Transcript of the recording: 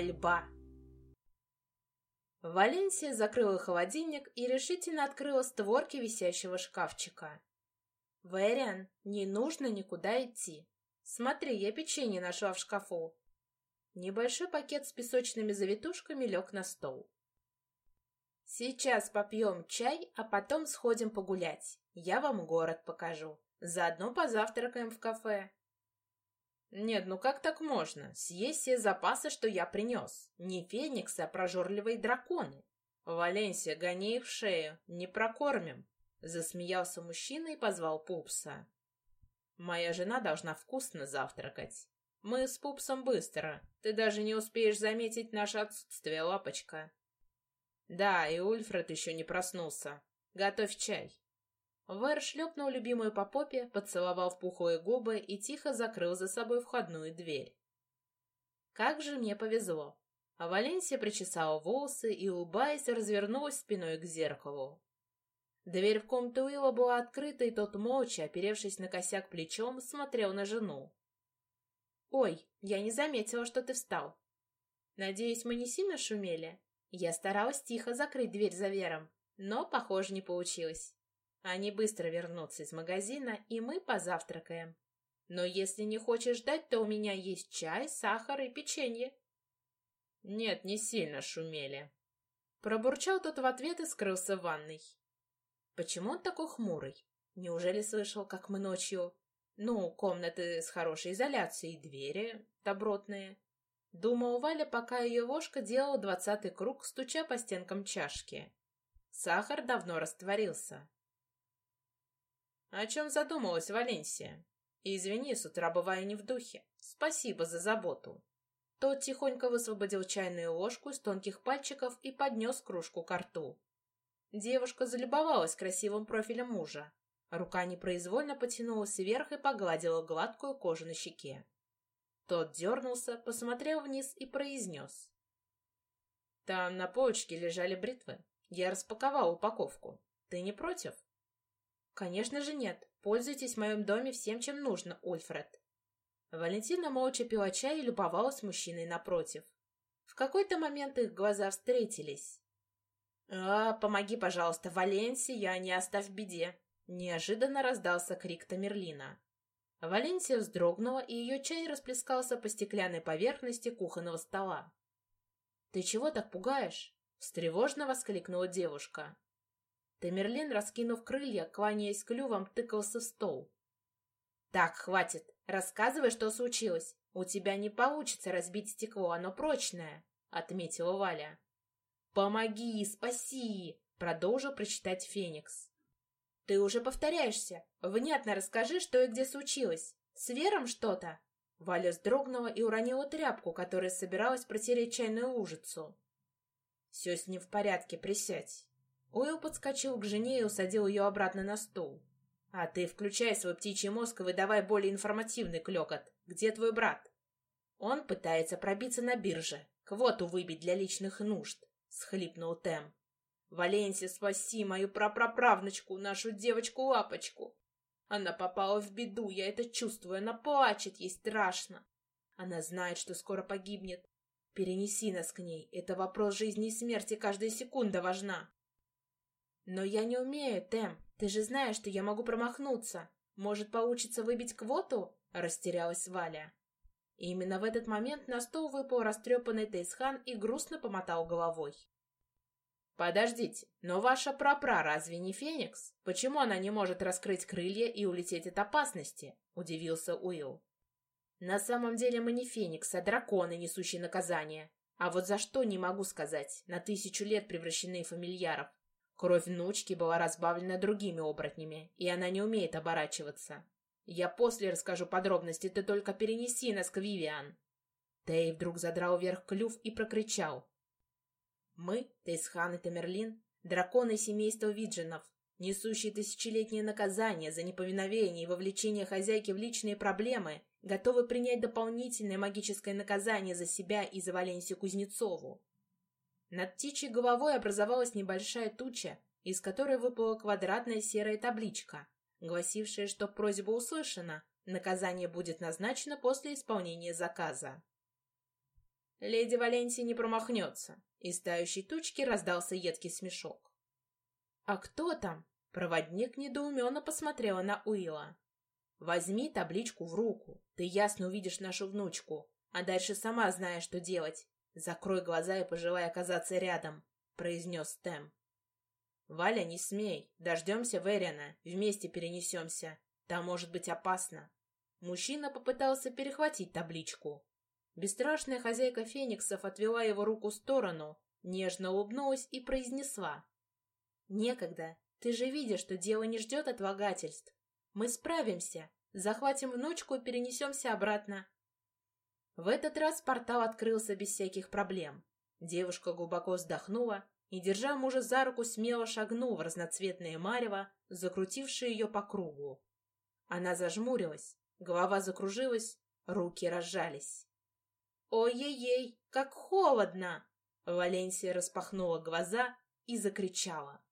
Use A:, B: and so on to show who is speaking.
A: Мольба. Валенсия закрыла холодильник и решительно открыла створки висящего шкафчика. «Вэриан, не нужно никуда идти. Смотри, я печенье нашла в шкафу». Небольшой пакет с песочными завитушками лег на стол. «Сейчас попьем чай, а потом сходим погулять. Я вам город покажу. Заодно позавтракаем в кафе». «Нет, ну как так можно? Съесть все запасы, что я принес. Не фениксы, а прожорливые драконы. Валенсия, гони их в шею, не прокормим». Засмеялся мужчина и позвал Пупса. «Моя жена должна вкусно завтракать. Мы с Пупсом быстро. Ты даже не успеешь заметить наше отсутствие, лапочка». «Да, и Ульфред еще не проснулся. Готовь чай». Вэр шлепнул любимую по попе, поцеловал в пухлые губы и тихо закрыл за собой входную дверь. Как же мне повезло. А Валенсия причесала волосы и, улыбаясь, развернулась спиной к зеркалу. Дверь в комнату Уилла была открыта, и тот, молча, оперевшись на косяк плечом, смотрел на жену. «Ой, я не заметила, что ты встал. Надеюсь, мы не сильно шумели?» Я старалась тихо закрыть дверь за Вером, но, похоже, не получилось. Они быстро вернутся из магазина, и мы позавтракаем. Но если не хочешь ждать, то у меня есть чай, сахар и печенье. Нет, не сильно шумели. Пробурчал тот в ответ и скрылся в ванной. Почему он такой хмурый? Неужели слышал, как мы ночью... Ну, комнаты с хорошей изоляцией, двери добротные. Думал Валя, пока ее ложка делала двадцатый круг, стуча по стенкам чашки. Сахар давно растворился. О чем задумалась Валенсия? И извини, с утра бываю не в духе. Спасибо за заботу. Тот тихонько высвободил чайную ложку из тонких пальчиков и поднес кружку к рту. Девушка залюбовалась красивым профилем мужа. Рука непроизвольно потянулась вверх и погладила гладкую кожу на щеке. Тот дернулся, посмотрел вниз и произнес. «Там на полочке лежали бритвы. Я распаковал упаковку. Ты не против?» «Конечно же нет. Пользуйтесь в моем доме всем, чем нужно, Ульфред». Валентина молча пила чай и любовалась мужчиной напротив. В какой-то момент их глаза встретились. «А, помоги, пожалуйста, Валенсия, не оставь в беде!» Неожиданно раздался крик Тамерлина. Валенсия вздрогнула, и ее чай расплескался по стеклянной поверхности кухонного стола. «Ты чего так пугаешь?» — встревожно воскликнула девушка. Тамерлин, раскинув крылья, кланяясь клювом, тыкался в стол. «Так, хватит. Рассказывай, что случилось. У тебя не получится разбить стекло, оно прочное», — отметила Валя. «Помоги, спаси!» — продолжил прочитать Феникс. «Ты уже повторяешься. Внятно расскажи, что и где случилось. С Вером что-то?» Валя вздрогнула и уронила тряпку, которая собиралась протереть чайную лужицу. «Все с ним в порядке, присядь». Уилл подскочил к жене и усадил ее обратно на стул. «А ты включай свой птичий мозг и выдавай более информативный клекот. Где твой брат?» «Он пытается пробиться на бирже, квоту выбить для личных нужд», — схлипнул Тем. «Валенсия, спаси мою прапраправнучку, нашу девочку-лапочку. Она попала в беду, я это чувствую, она плачет, ей страшно. Она знает, что скоро погибнет. Перенеси нас к ней, это вопрос жизни и смерти, каждая секунда важна». «Но я не умею, Тем. Ты же знаешь, что я могу промахнуться. Может, получится выбить квоту?» — растерялась Валя. И именно в этот момент на стол выпал растрепанный Тейсхан и грустно помотал головой. «Подождите, но ваша прапра разве не Феникс? Почему она не может раскрыть крылья и улететь от опасности?» — удивился Уилл. «На самом деле мы не Феникс, а драконы, несущие наказание. А вот за что не могу сказать, на тысячу лет превращены фамильяров. Кровь внучки была разбавлена другими оборотнями, и она не умеет оборачиваться. Я после расскажу подробности, ты только перенеси нас к Вивиан. Тей вдруг задрал вверх клюв и прокричал. Мы, Тейсхан и Тамерлин, драконы семейства Виджинов, несущие тысячелетнее наказание за неповиновение и вовлечение хозяйки в личные проблемы, готовы принять дополнительное магическое наказание за себя и за Валенсию Кузнецову. Над птичьей головой образовалась небольшая туча, из которой выпала квадратная серая табличка, гласившая, что просьба услышана, наказание будет назначено после исполнения заказа. Леди Валенсия не промахнется. Из тающей тучки раздался едкий смешок. «А кто там?» Проводник недоуменно посмотрела на Уилла. «Возьми табличку в руку. Ты ясно увидишь нашу внучку. А дальше сама знаешь, что делать. Закрой глаза и пожелай оказаться рядом», — произнес Тэм. «Валя, не смей. Дождемся Верина. Вместе перенесемся. Там может быть опасно». Мужчина попытался перехватить табличку. Бесстрашная хозяйка фениксов отвела его руку в сторону, нежно улыбнулась и произнесла. «Некогда. Ты же видишь, что дело не ждет отлагательств. Мы справимся. Захватим внучку и перенесемся обратно». В этот раз портал открылся без всяких проблем. Девушка глубоко вздохнула и, держа мужа за руку, смело шагнула в разноцветное марево, закрутившее ее по кругу. Она зажмурилась, голова закружилась, руки разжались. «Ой-ей-ей, как холодно!» Валенсия распахнула глаза и закричала.